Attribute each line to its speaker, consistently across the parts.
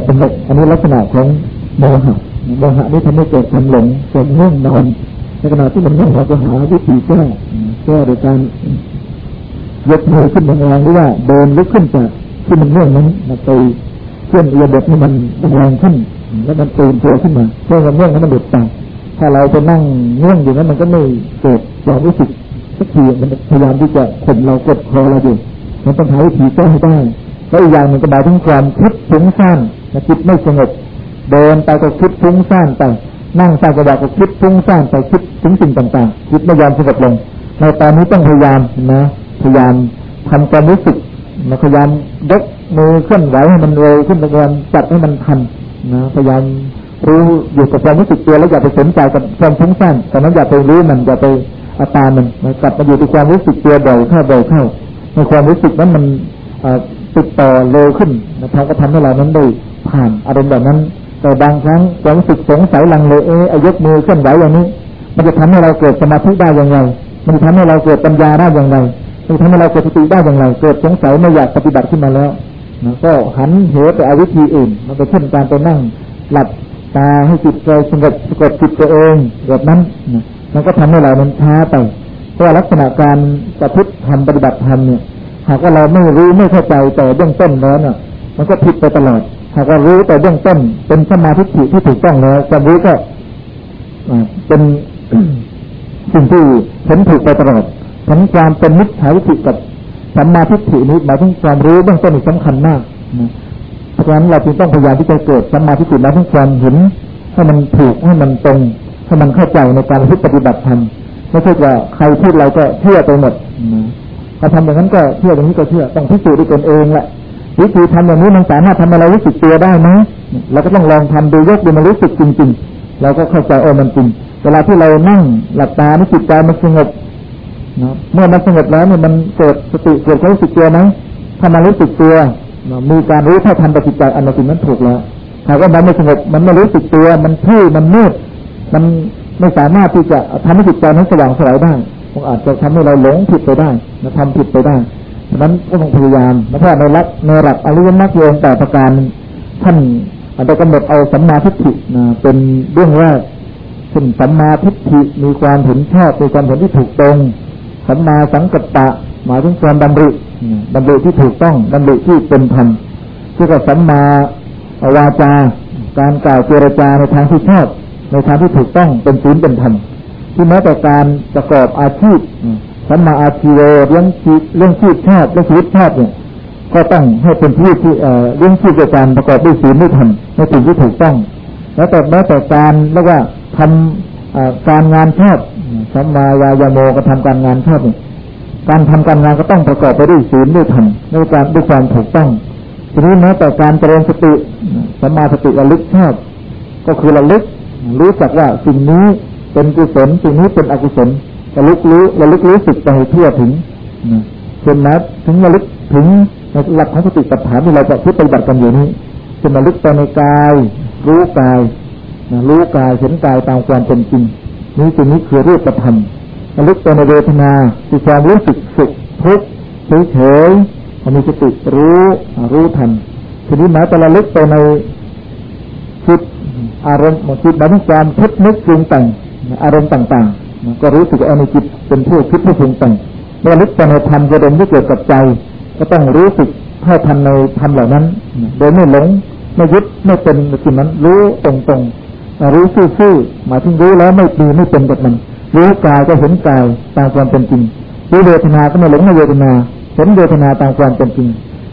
Speaker 1: บสงบอันนี้ลักษณะของโมหะโมหะนี่ทำให้เกิดความหลงเกิดง่วงนอนในขณะที่มันง่วงเราก็หาวิธีแก้แก้โดยการยกมือขึ้นแรงๆหรือว่าเดินลุกขึ้นจากที่มันง่วงนั้นมาตีเคลื่อนระบบให้มันแรงขึ้นแล้วมันตื่นตัวขึ้นมาเพื่อความง่วงนั้นมันหลุดไปถ้าเราไปนั่งง่วงอยู่นั้นมันก็ไม่เกิดความรู้สึกสักทีมันพยายามที่จะข่มเรากดคอเราอยู่มันต้องหาวิธีแก้ให้ได้แล้วอีกอย่างหนึ่งก็หมายถึงความคิดถึงสั้ นจิตไม่สงบ เดินไปก็คิดฟุ้งซ่านไป นั่งสร้างกระดาษก็คิดฟุ้งซ่านไปคิดถึงสิ่งต่างๆ คิดไม่ยอมสงบลง ในตอนนี้ต้องพยายามนะพยายามทำความรู้สึกนะพยายามยกมือเคลื่อนไหวให้มันเร็วขึ้นพยายามจัดให้มันทันนะพยายามรู้อยู่กับความรู้สึกตัวแล้วอย่าไปสนใจกับความฟุ้งซ่านแต่นั้นอย่าไปรู้มันอย่าไปอาตามันกลับมาอยู่ที่ความรู้สึกตัวบ่อยเข้าบ่อยเข้าในความรู้สึกนั้นมันติดต่อเร็วขึ้นนะครับก็ทำให้เรานั้นได้ ผ่านอารมณ์แบบนั้น แต่บางครั้งความรู้สึกสงสัยลังเลเออยกมือเคลื่อนไหวอย่างนี้ มันจะทำให้เราเกิดสมาธิได้อย่างไรมันจะทำให้เราเกิดปัญญาได้อย่างไรมันทำให้เราเกิดสติได้อย่างไรเกิดสงสัยไม่อยากปฏิบัติขึ้นมาแล้วนะก็หันเหไปอาวิธีอื่น มันก็เช่นการไปนั่งหลับตาให้จิตใจสงบสงบจิตตัวเองแบบนั้นนะมันก็ทำให้เรามันช้าไปเพราะลักษณะการประพฤติทำปฏิบัติธรรมเนี่ย หากว่าเราไม่รู้ไม่เข้าใจแต่เบื้องต้นแล้วเนี่ยมันก็ผิดไปตลอด หากว่ารู้แต่เบื้องต้น เป็นสมาธิที่ถูกต้องแล้วจะรู้ก็เป็นสิ่งที่เห็นถูกไปตลอดผลความเป็นมิจฉาวิธิกับสัมมาทิฏฐินี้หมายถึงความรู้เบื้องต้นนี่สำคัญมากเพราะฉะนั้นเราจึงต้องพยายามที่จะเกิดสัมมาทิฏฐิหมายถึงความเห็นให้มันถูกให้มันตรงให้มันเข้าใจในการปฏิบัติธรรมไม่ใช่ว่าใครพูดอะไรก็เชื่อไปหมดถ้าทำอย่างนั้นก็เชื่ออย่างนี้ก็เชื่อต้องพิสูจน์ด้วยตนเองแหละ วิธีทำอย่างนี้มันสามารถทำให้เรารู้สึกตัวได้ไหมเราก็ต้องลองทำดูยกดูมันรู้สึกจริง ๆ เราก็เข้าใจโอ้มันจริง เวลาที่เรานั่งหลับตาไม่จิตใจมันสงบเมื่อมันสงบแล้วเนี่ยมันเกิดสติเกิดความรู้สึกตัวไหมถ้ามันรู้สึกตัวมีการรู้เท่าทันต่อจิตใจอันนั้นสิ่งนั้นถูกแล้วหากว่ามันไม่สงบมันไม่รู้สึกตัว มันทื่มันมืดมันไม่สามารถที่จะทำให้จิตใจนั้นสว่างสลายได้มันอาจจะทำให้เราหลงผิดไปได้นะทำผิดไปได้ นั้นก็ต้องพยายามนะเพราะในรักในหลักอริยมรรคโยงแต่ประการท่านอาจจะกำหนดเอาสัมมาทิฏฐินะเป็นเรื่องแรกซึ่งสัมมาทิฏฐิมีความเห็นชอบมีความเห็นที่ถูกตรงสัมมาสังกัปปะหมายถึงความดำริดำริที่ถูกต้องดำริที่เป็นธรรมที่กับสัมมาวาจาการกล่าวเจรจาในทางที่ชอบในทางที่ถูกต้องเป็นศีลเป็นธรรมที่แม้แต่การประกอบอาชีพ สัมมาอาชีโวเรื่องชีเรื่องชีพชาติเรื่องชีวิตชาติเนี่ย ก็ต้องให้เป็นที่ที่เรื่องชีพการประกอบด้วยศีลด้วยธรรมในสิ่งที่ถูกต้อง แล้วแต่แม้แต่การเรียกว่าทำการงานชาติสัมมาวายโมก็ทำการงานชาติการทำการงานก็ต้องประกอบไปด้วยศีลด้วยธรรมด้วยการด้วยความถูกต้องทีนี้แม้แต่การเจริญสติสัมมาสติระลึกชาติก็คือระลึกรู้จักว่าสิ่งนี้เป็นกุศลสิ่งนี้เป็นอกุศล ระลึกรู้ระลึกรู้สึกไปทั่วถึงเช่นนั้นถึงระลึกถึงหลักของสติปัฏฐานที่เราจะพิปฏิบัติกันอยู่นี้เช่นระลึกไปในกาย รู้กายรู้กายเห็นกายตามความเป็นจริงนี้จึงนี้คือรูปธรรมระลึกไปในเวทนาคือความรู้สึกสุขทุกข์เฉยๆมีสติรู้รู้ทันทีนี้หมายแต่ระลึกไปในจิตอารมณ์จิตหมายถึงความคิดนึกปรุงแต่งอารมณ์ต่าง ก็รู้สึกอาในจิตเป็นผู้คิดผู้ปรุงแต่งเมื่อลึกไปในธรรมประเด็นที่เกิดกับใจ ก็ต้องรู้สึกเท่าทันในธรรมเหล่านั้น โดยไม่หลงไม่ยึดไม่เป็นสิ่งนั้น รู้ตรงๆรู้ซื่อๆหมายถึงรู้แล้วไม่มีไม่เป็นกับมัน รู้กายก็เห็นกายตามความเป็นจริงรู้เวทนาก็ไม่หลงในเวทนาเห็นเวทนาตามความเป็นจริง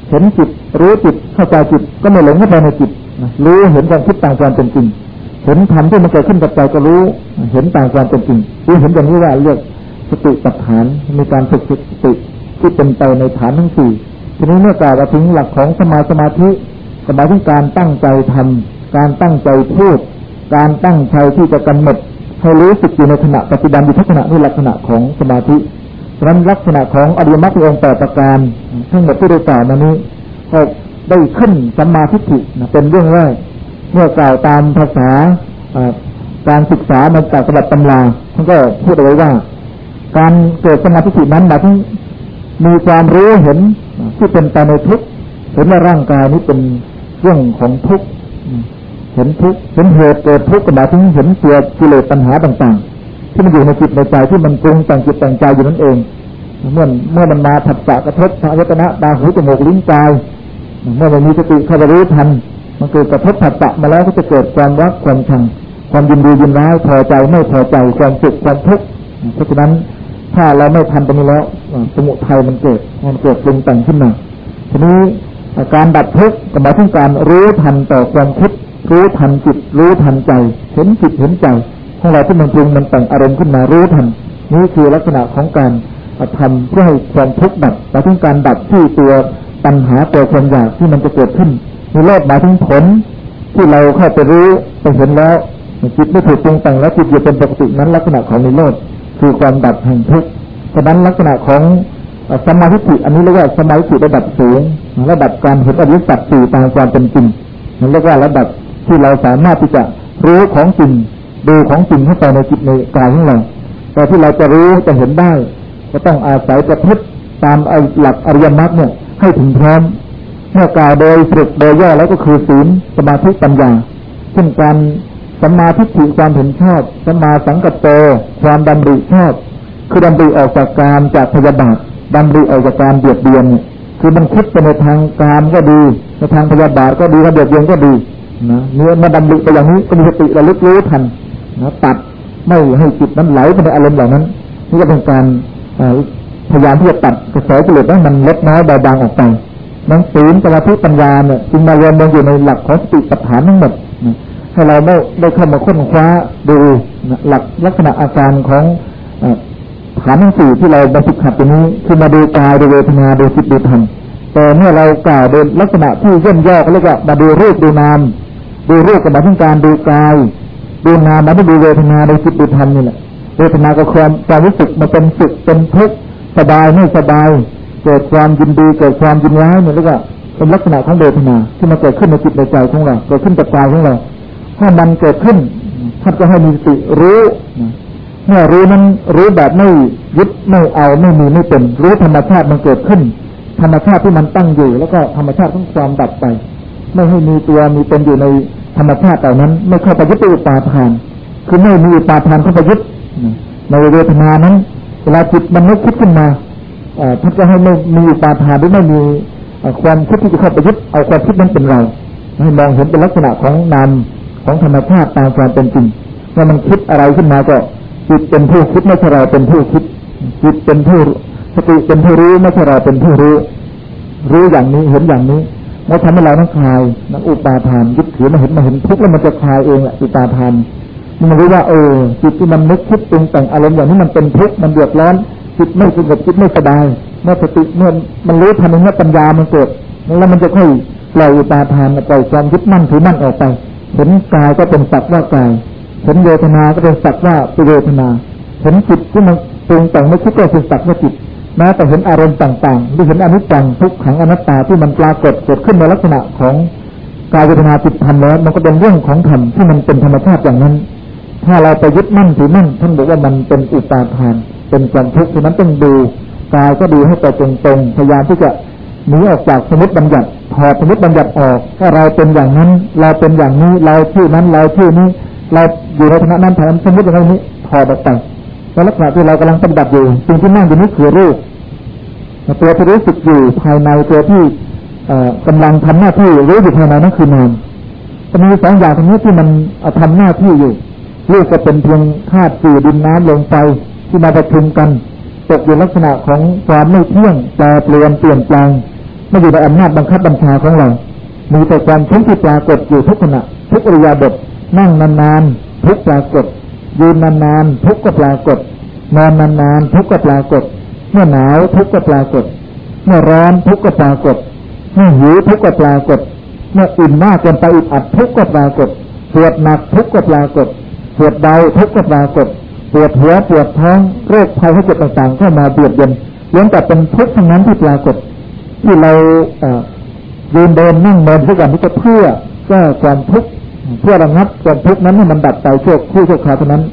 Speaker 1: เห็นจิต รู้จิตเข้าใจจิตก็ไม่หลงเข้าไปในจิตรู้เห็นความคิดตามความเป็นจริง เห็นธรรมที่มันเกิดขึ้นกับใจก็รู้ เห็นตามความเป็นจริงรู้เห็นอย่างนี้ว่าเรียกสติปัฏฐานมีการฝึกสติที่เป็นไปในฐานทั้งสี่ทีนี้เมื่อกล่าวถึงหลักของสมาสมาธิสมาธิการตั้งใจทำการตั้งใจพูด การตั้งใจที่จะกำหนดให้รู้สึกอยู่ในขณะปฏิบัติอยู่ทุกขณะนี่ลักษณะของสมาธิเพราะนั้นลักษณะของอริยมรรคองค์แปดประการทั้งหมดที่ได้กล่าวมานี้ก็ได้ขึ้นสัมมาทิฏฐิเป็นเรื่องแรก เมื่อกล่าวตามภาษาการศึกษามาจากสบับตำราท่านก็พูดเอาไว้ว่า การเกิดสมาธินั้นหมายถึงมีความรู้เห็นที่เป็นไปในทุกเห็นว่าร่างกายนี้เป็นเรื่องของทุกเห็นทุกเห็นเหตุเกิดทุกข์ก็หมายถึงเห็นตัวกิเลสปัญหาต่างๆ ที่มันอยู่ในจิตในใจที่มันปรุงแต่งจิตแต่งใจอยู่นั่นเองเมื่อเมื่อมันมาผัสสะกระทบทางยตนะตาหูจมูกลิ้นกายเมื่อมันมีสติเข้าไปรู้ทัน มันเกิดกระทบผัสสะมาแล้วก็จะเกิดความรักความชัง ความยินดียินร้ายพอใจไม่พอใจความสุขความทุกข์เพราะฉะนั้นถ้าเราไม่ทันตรงนี้แล้วสมุทัยมันเกิดมันเกิดปรุงแต่งขึ้นมาทีนี้การดับทุกข์ก็หมายถึงการรู้ทันต่อความคิดรู้ทันจิตรู้ทันใจ เห็นจิตเห็นใจของเราที่มันปรุงมันแต่งอารมณ์ขึ้นมารู้ทันนี่คือลักษณะของการทำเพื่อให้ความทุกข์ดับหมายถึงการดับที่ตัวปัญหาตัวความอยากที่มันจะเกิดขึ้น มีโลดหมายถึงผลที่เราเข้าไปรู้ไปเห็นแล้วจิตไม่ถูกปรุงแต่งแล้วจิตอยู่เป็นปกตินั้นลักษณะของนิโรธคือความดับแห่งทุกข์ฉะนั้นลักษณะของสมาธิอันนี้เรียกว่าสมาธิระดับสูงระดับการเห็นอริยสัจสี่ตามความเป็นจริงนั่นเรียกว่าระดับที่เราสามารถที่จะรู้ของจริงดูของจริงเข้าไปในจิตในกายของเราแต่ที่เราจะรู้จะเห็นได้ ก็ต้องอาศัยประพฤติตามหลักอริยมรรคเนี่ยให้ถึงพร้อม เมื่อกล่าวโดยสุดโดยย่อแล้วก็คือศีลสมาธิปัญญาเช่นการสัมมาทิฏฐิความเห็นชอบสัมมาสังกัปโตความดำริชอบ คือดำริออกจากการจากพยาบาทดำริออกจากการเบียดเบียนคือมันคิดไปในทางการก็ดีในทางพยาบาทก็ดีระเบียดเบียนก็ดีนะเนื้อมาดำริไปอย่างนี้ก็มีสติระลึกรู้ทันนะตัดไม่ให้จิตนั้นไหลไปในอารมณ์เหล่านั้น นี่ก็เป็นการพยายามที่จะตัดกระแสกิเลสให้มันลดน้อยเบาบางออกไป นังศีลสมาธิปัญญาเนี่ยจึงมารวมลงอยู่ในหลักของสติปัฏฐานทั้งหมดให้เราได้ได้เข้ามาค้นคว้าดูหลักลักษณะอาการของฐานทั้งสี่ที่เราบรรทุขัดตรงนี้คือมาดูกายดูเวทนาดูจิตดูธรรมแต่เมื่อเรากล่าวโดยลักษณะที่ย่นย่อก็เรียกว่ามาดูรูปดูนามดูรูปกับมาถึงการดูกาย ดูนามมาดูเวทนาดูจิตดูธรรมนี่แหละเวทนาก็ความความรู้สึกมาเป็นสุขเป็นทุกข์สบายไม่สบาย เกิดความยินดีเกิดความยินร้ายเนี่ยเรียกว่าเป็นลักษณะของเวทนาที่มาเกิดขึ้นในจิตในใจของเราเกิดขึ้นกับกายของเราถ้ามันเกิดขึ้นท่านก็ให้มีสติรู้เมื่อรู้นั้นรู้แบบไม่ยึดไม่เอาไม่มีไม่เป็น รู้ธรรมชาติมันเกิดขึ้น ธรรมชาติที่มันตั้งอยู่ แล้วก็ธรรมชาติของความดับไป ไม่ให้มีตัวมีเป็นอยู่ในธรรมชาติเหล่านั้น ไม่เข้าไปยึดอุปาทาน คือไม่มีอุปาทานเข้าไปยึดในเวทนานั้นเวลาจิตมันนึกคิดขึ้นมา ท่านก็ให้ไม่มีปาทานหรือไม่มีความคิดที่จะเข้าไปยึดเอาความคิดนั้นเป็นเราให้มองเห็นเป็นลักษณะของนามของธรรมชาติตามความเป็นจริงเมื่อมันคิดอะไรขึ้นมาก็จิตเป็นผู้คิดไม่ใช่เราเป็นผู้คิดจิตเป็นผู้สติเป็นผู้รู้ไม่ใช่เราเป็นผู้รู้ รู้อย่างนี้เห็นอย่างนี้แล้วทำให้เรานั้นคลายนั้นอุปาทานยึดถือมาเห็นมาเห็นทุกข์แล้วมันจะคลายเองแหละอุปาทานมันรู้ว่าเออจิตที่มันนึกคิดปรุงแต่งอารมณ์อย่างนี้มันเป็นทุกข์มันเดือดร้อน จิตไม่สงบจิตไม่สบายเมื่อสติเมื่อมันรู้ทันเมื่อปัญญามันเกิดแล้วมันจะค่อยปล่อยอุปาทานปล่อยความยึดมั่นถือมั่นออกไปเห็นกายก็เป็นสัตว์ว่ากายเห็นเวทนาก็เป็นสักว่าเป็นเวทนาเห็นจิตที่มันปรุงแต่งไม่คิดก็เป็นสักว่าจิตแม้แต่เห็นอารมณ์ต่างๆหรือเห็นอนิจจังทุกขังอนัตตาที่มันปรากฏเกิดขึ้นในลักษณะของกายเวทนาจิตธรรมแล้วมันก็เป็นเรื่องของธรรมที่มันเป็นธรรมชาติอย่างนั้น ถ้าเราไปยึดมั่นถือมั่นท่านบอกว่ามันเป็นอุปาทาน เป็นความทุกข์ฉะนั้นต้องดูกายก็ดูให้ไปตรงๆพยายามที่จะหนีออกจากสมมติบัญญัติถอดสมมติบัญญัติออกว่าเราเป็นอย่างนั้น เราเป็นอย่างนี้ เราชื่อนั้น เราชื่อนี้ เราอยู่ในฐานะนั้นฐานะสมมติอย่างนี้ถอดออกไปแล้วลักษณะที่เรากำลังปฏิบัติอยู่สิ่งที่นั่งอยู่นี้คือรูปตัวที่รู้สึกอยู่ภายในตัวที่กำลังทำหน้าที่รู้อยู่ภายในนั่นคือนามจะมีสองอย่างตรงนี้ที่มันทำหน้าที่อยู่รูปก็เป็นเพียงธาตุสี่ดินน้ำลงไป ที่มาประชุมกันตกอยู่ลักษณะของความไม่เที่ยงแปรเปลี่ยนเปลี่ยนแปลงไม่อยู่ในอำนาจบังคับบัญชาของเรา มีแต่ความทุกข์ที่ปรากฏอยู่ทุกขณะทุกอริยาบทนั่งนานๆทุกปรากฏยืนนานๆทุกก็ปรากฏนอนนานๆทุกก็ปรากฏ เมื่อหนาวทุกก็ปรากฏ เมื่อร้อนทุกก็ปรากฏเมื่อหิวทุกก็ปรากฏ เมื่ออิ่มมากเกินไปอึดอัดทุกก็ปรากฏปวดหนักทุกก็ปรากฏปวดเบาทุกก็ปรากฏ ปวดหัวปวดท้องโรคภัยให้เจ็บต่างๆเข้ามาเบียดเบียนล้วนแต่เป็นทุกข์ทั้งนั้นที่ปรากฏที่เรายืนเดินนั่งนอนทุกวันนี้ก็เพื่อแก้ความทุกข์เพื่อระงับความทุกข์นั้นให้มันดับไปชั่วคู่ชั่วคราวเท่านั้น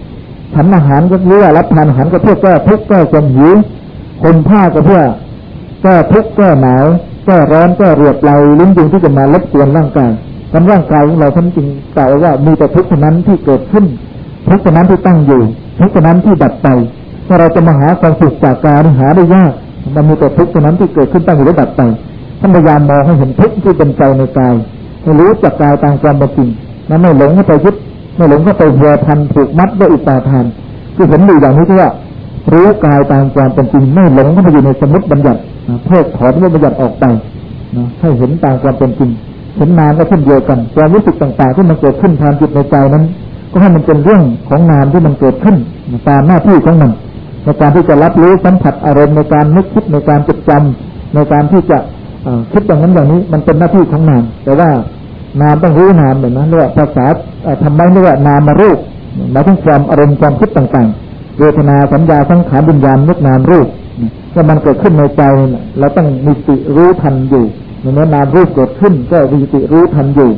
Speaker 1: ฉันอาหารก็เพื่อรับทานอาหารก็เพื่อแก้ทุกข์แก้ความหิวคนผ้าก็เพื่อแก้ทุกข์แก้หนาวแก้ร้อนแก้เรียบเราลิ้นยุงที่จะมาลบกวนร่างกายมันร่างกายของเราท่านจริงกล่าวว่ามีแต่ทุกข์เท่านั้นที่เกิดขึ้น ทุกข์เท่านั้นที่ตั้งอยู่ ทุกข์นั้นที่ดับไปถ้าเราจะมาหาความสุขจากการหาได้ยากมันมีแต่ทุกข์นั้นที่เกิดขึ้นตั้งอยู่และดับไปท่านพยายามมองให้เห็นทุกข์ที่เป็นใจในกายให้รู้จักกายตามความเป็นจริงนั้นไม่หลงเข้าไปยึดไม่หลงเข้าไปเหือพันผูกมัดด้วยอุปาทานคือเห็นอยู่อย่างนี้ที่ว่ารู้กายตามความเป็นจริงไม่หลงเข้าไปอยู่ในสมมติบัญญัติเพิกถอนสมมติบัญญัติออกไปให้เห็นตามความเป็นจริงเห็นนามก็เช่นเดียวกันความรู้สึกต่างๆที่มันเกิดขึ้นทางจิตในใจนั้น ก็ให้มันเป็นเรื่องของนามที่มันเกิดขึ้นตามหน้าที่ของมัน ในการที่จะรับรู้สัมผัสอารมณ์ในการนึกคิดในการจดจำในการที่จะคิดอย่างนั้นอย่างนี้มันเป็นหน้าที่ของนาม แต่ว่านามต้องรู้นามเหมือนนั้นเรียกว่าภาษาทำไมเรียกว่านามมารูปหมายถึงความอารมณ์ความคิดต่างๆเวทนาสัญญาสังขารวิญญาณนึกนามรูปถ้ามันเกิดขึ้นในใจเราต้องมีสติรู้ทันอยู่เมื่อนามรูปเกิดขึ้น ก็มีสติรู้ทันอยู่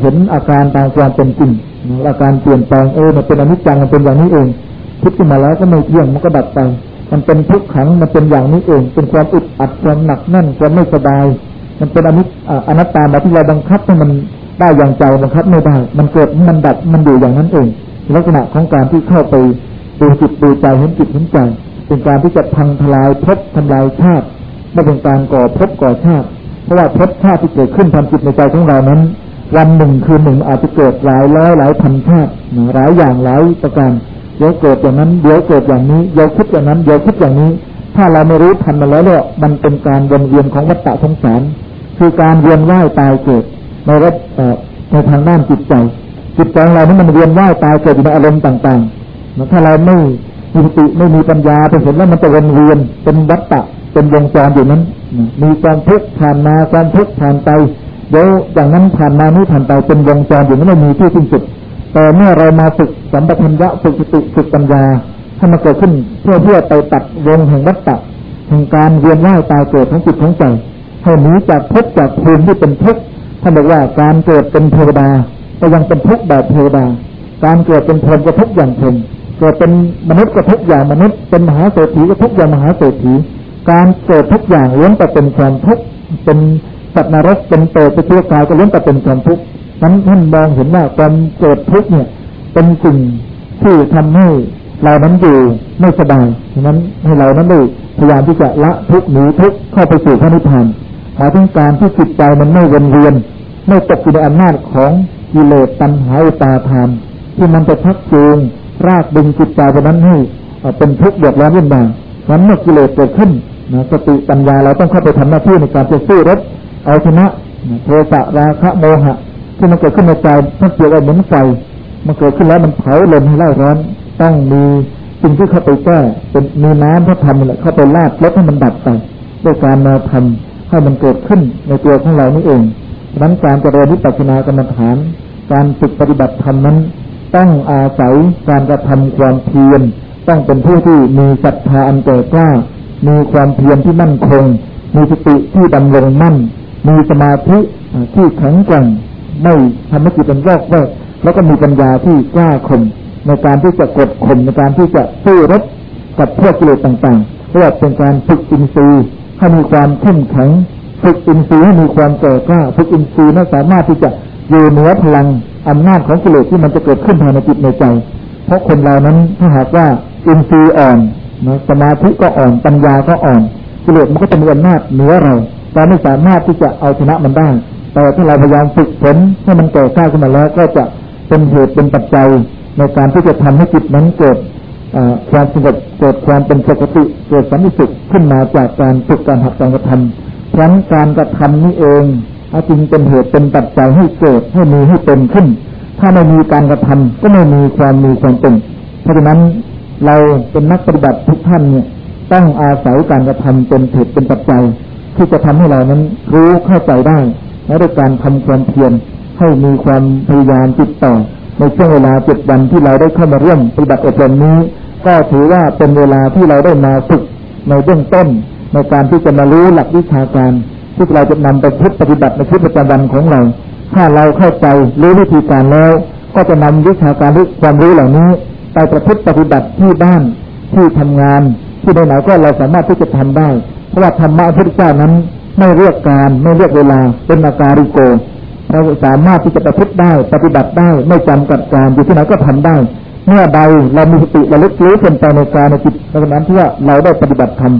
Speaker 1: เห็นอาการตามความเป็นจริงอาการเปลี่ยนแปลงเออมันเป็นอนิจจังมันเป็นอย่างนี้เองคิดขึ้นมาแล้วก็ไม่เที่ยงมันก็ดับไป มันเป็นทุกขังมันเป็นอย่างนี้เอง เป็นความอึดอัดความหนักแน่นความไม่สบาย มันเป็นอนิจอนัตตาแบบที่เราบังคับให้มันได้อย่างใจบังคับไม่ได้มันเกิดมันดับมันอยู่อย่างนั้นเอง ลักษณะของการที่เข้าไปดูจิตดูใจเห็นจิตเห็นใจเป็นการที่จะพังทลายพบทำลายชาติไม่เป็นการก่อพบก่อชาติ เพราะว่าพบชาติที่เกิดขึ้นทำจิตในใจของเรานั้น วันหนึ่งคืนหนึ่งอาจจะเกิดหลายร้อยหลายพันชาติหลายอย่างหลายประการเดี๋ยวเกิดอย่างนั้น เดี๋ยวเกิดอย่างนี้เดี๋ยวคิดอย่างนั้นเดี๋ยวคิดอย่างนี้ ถ้าเราไม่รู้ทันมาแล้วเนี่ยมันเป็นการวนเวียนของวัฏฏะสงสารคือการเวียนว่ายตายเกิดในรัในทางด้านจิตใจ จิตใจของเรานี่มันเวียนว่ายตายเกิดอยู่ในอารมณ์ต่างๆถ้าเราไม่มีสติไม่มีปัญญาไปเห็นว่ามันจะวนเวียนเป็นวัฏฏะเป็นวงจรอยู่นั้น มีความทุกข์ผ่านมาความทุกข์ผ่านไป เดี๋ยวอย่างนั้นผ่านมานี้ผ่านไปเป็นวงจรอยู่นั้ไม่มีที่สิ้นสุด แต่เมื่อเรามาฝึกสัมปทัญญะฝึกสติฝึกปัญญาให้มันเกิดขึ้นเพื่อเพื่อไปตัดวงแห่งวัฏฏะแห่งการเวียนว่ายตายเกิดของจิตของใจให้หนีจากทุกข์จากภูมิที่เป็นทุกข์ท่านบอกว่าการเกิดเป็นเทวดาก็ยังเป็นทุกข์แบบเทวดา การเกิดเป็นพรหมก็ทุกข์อย่างพรหมเกิดเป็นมนุษย์ก็ทุกข์อย่างมนุษย์เป็นมหาเศรษฐีก็ทุกข์อย่างมหาเศรษฐีการเกิดทุกอย่างล้วนแต่เป็นความทุกข์เป็น สัตว์นรกเป็นเปรตเป็นเชื้อกายก็ล้วนแต่เป็นความทุกข์นั้นท่านมองเห็นว่าความเกิดทุกข์เนี่ย เป็นสิ่งที่ทำให้เรานั้นอยู่ไม่สบายฉะนั้นให้เรานั้นได้พยายามที่จะละทุกข์หนีทุกข์เข้าไปสู่พระนิพพานหมายถึงการที่จิตใจมันไม่วนเวียน ไม่ตกอยู่ในอำนาจของกิเลสตัณหาอุตาทานที่มันจะทักจูงรากดึงจิตใจไปนั้นให้เป็นทุกข์เดือดร้อนเรื่อยมานั้นเมื่อกิเลสเกิดขึ้นนะสติปัญญาเราต้องเข้าไปทำหน้าที่ในการจะสู้รบ เอาชนะโทสะราคะโมหะ ที่มันเกิดขึ้นในใจมันเกี่ยวกับเหมือนไฟมันเกิดขึ้นแล้วมันเผาลมให้เล่าร้อน ต้องมีสิ่งที่เข้าไปแก้เป็นมีน้ำพระธรรมเข้าไปลาดลดให้มันดับไปด้วยการมาทำให้มันเกิดขึ้นในตัวของเรานี่เองนั้นการเจริญวิปัสสนากรรมฐาน การฝึกปฏิบัติธรรมนั้น ต้องอาศัยการกระทำความเพียรต้องเป็นผู้ที่มีศรัทธาอันแก่กล้ามีความเพียรที่มั่นคง มีสติที่ดำรงมั่น มีสมาธิที่แข็งแกร่งไม่ทำให้จิตเป็นแวกแวกแล้วก็มีปัญญาที่กล้าข่มในการที่จะกดข่มในการที่จะสู้รบกับพวกกิเลสต่างๆเรียกเป็นการฝึกอินทรีย์ให้มีความเข้มแข็งฝึกอินทรีย์ให้มีความแก่กล้าฝึกอินทรีย์นั้นสามารถที่จะอยู่เหนือพลังอำนาจของกิเลสที่มันจะเกิดขึ้นภายในจิตในใจ เพราะคนเรานั้นถ้าหากว่าอินทรีย์อ่อนสมาธิก็อ่อนปัญญาก็อ่อนกิเลสมันก็จะมีอำนาจเหนือเรา เราไม่สามารถที่จะเอาชนะมันได้ แต่ถ้าเราพยายามฝึกฝนให้มันแก่กล้าขึ้นมาแล้ว ก็จะเป็นเหตุเป็นปัจจัยในการที่จะทำให้จิตนั้นเกิดความสงบเกิดความเป็นปกติเกิดสันติสุขขึ้นมาจากการฝึกการหัดการกระทำเพราะการกระทำนี้เองจึงเป็นเหตุเป็นปัจจัยให้เกิดให้มีให้เป็นขึ้น ถ้าไม่มีการกระทำก็ไม่มีความมีความเป็น เพราะฉะนั้นเราเป็นนักปฏิบัติทุกท่านเนี่ยต้องอาศัยการกระทำเป็นเหตุเป็นปัจจัย ที่จะทำให้เรานั้นรู้เข้าใจได้และด้วยการทำความเพียรให้มีความพยายามติดต่อ ในช่วงเวลาเจ็ดวันที่เราได้เข้ามาร่วมปฏิบัติอบรมนี้ ก็ถือว่าเป็นเวลาที่เราได้มาฝึกในเบื้องต้น ในการที่จะมารู้หลักวิชาการที่เราจะนำไปพิปฏิบัติในชีวิตประจำวันของเรา ถ้าเราเข้าใจรู้วิธีการแล้ว ก็จะนำวิชาการหรือความรู้เหล่านี้ ไปประพฤติปฏิบัติที่บ้านที่ทำงาน ที่ไหนๆก็เราสามารถที่จะทำได้ เพราะว่าธรรมะพระเจ้านั้น ไม่เรียกการไม่เรียกเวลาเป็นอาการิโกเราสามารถที่จะประพฤติได้ปฏิบัติได้ไม่จำกัดการอยู่ที่ไหนก็ทำได้ เมื่อใดเรามีสติระลึกรู้เป็นไปในการในจิตดังนั้นที่ว่าเราได้ปฏิบัติธรรม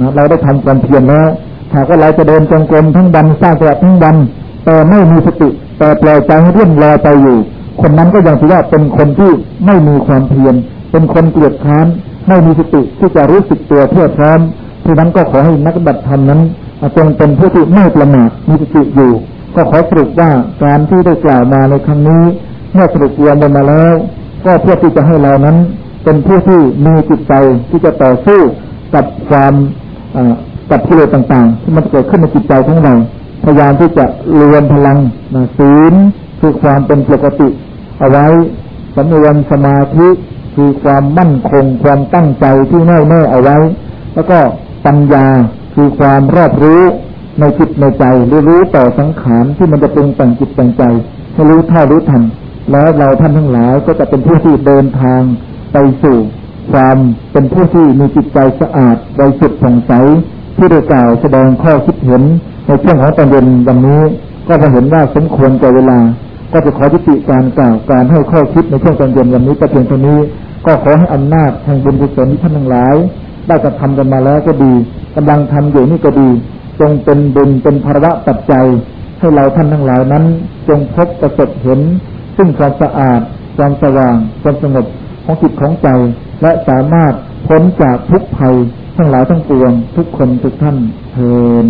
Speaker 1: นะเราได้ทำความเพียรแล้วหากว่าเราจะเดินจงกรมทั้งวันสร้างจังหวทั้งวันแต่ไม่มีสติแต่ปล่อยใจให้เรื่องลอยไปอยู่ คนนั้นก็ยังถือว่าเป็นคนที่ไม่มีความเพียรเป็นคนเกลียดค้านไม่มีสติที่จะรู้สึกตัวเพื่อพร้อม ที่นั้นก็ขอให้นักบัตรธรรมนั้นจงเป็นผู้ที่ไม่ประมาทมีสติอยู่ ก็ขอสรุปว่าการที่ได้กล่าวมาในครั้งนี้ เมื่อสรุปรวมมาแล้ว ก็เพื่อที่จะให้เรานั้น เป็นผู้ที่มีจิตใจที่จะต่อสู้กับความกับกิเลสต่างๆ ที่มันเกิดขึ้นในจิตใจของเราพยายามที่จะรวมพลังศีลคือความเป็นปกติ เอาไว้สำรวมสมาธิคือความมั่นคง ความตั้งใจที่แน่วแน่เอาไว้ แล้วก็ ปัญญาคือความรอบรู้ในจิตในใจหรือรู้ต่อสังขารที่มันจะปรุงแต่งจิตแต่งใจให้รู้เท่ารู้ทันแล้วเราท่านทั้งหลายก็จะเป็นผู้ที่เดินทางไปสู่ความเป็นผู้ที่มีจิตใจสะอาดบริสุทธิ์ผ่องใสที่ได้กล่าวแสดงข้อคิดเห็นในช่วงของตอนเย็นวันนี้ ก็จะเห็นว่าสมควรแก่เวลา ก็จะขอยุติการกล่าวการให้ข้อคิดในช่วงตอนเย็นวันนี้แต่เพียงเท่านี้ ก็ขอให้อำนาจแห่งบุญกุศลที่ท่านทั้งหลาย ได้กระทำกันมาแล้วก็ดีกำลังทำอยู่นี่ก็ดี จงเป็นบุญเป็นภาระปัจจัยให้เราท่านทั้งหลายนั้น จงพบประสบเห็น ซึ่งความสะอาด ความสว่าง ความสงบของจิตของใจ และสามารถพ้นจากทุกภัยทั้งหลายทั้งปวง ทุกคนทุกท่านเทิน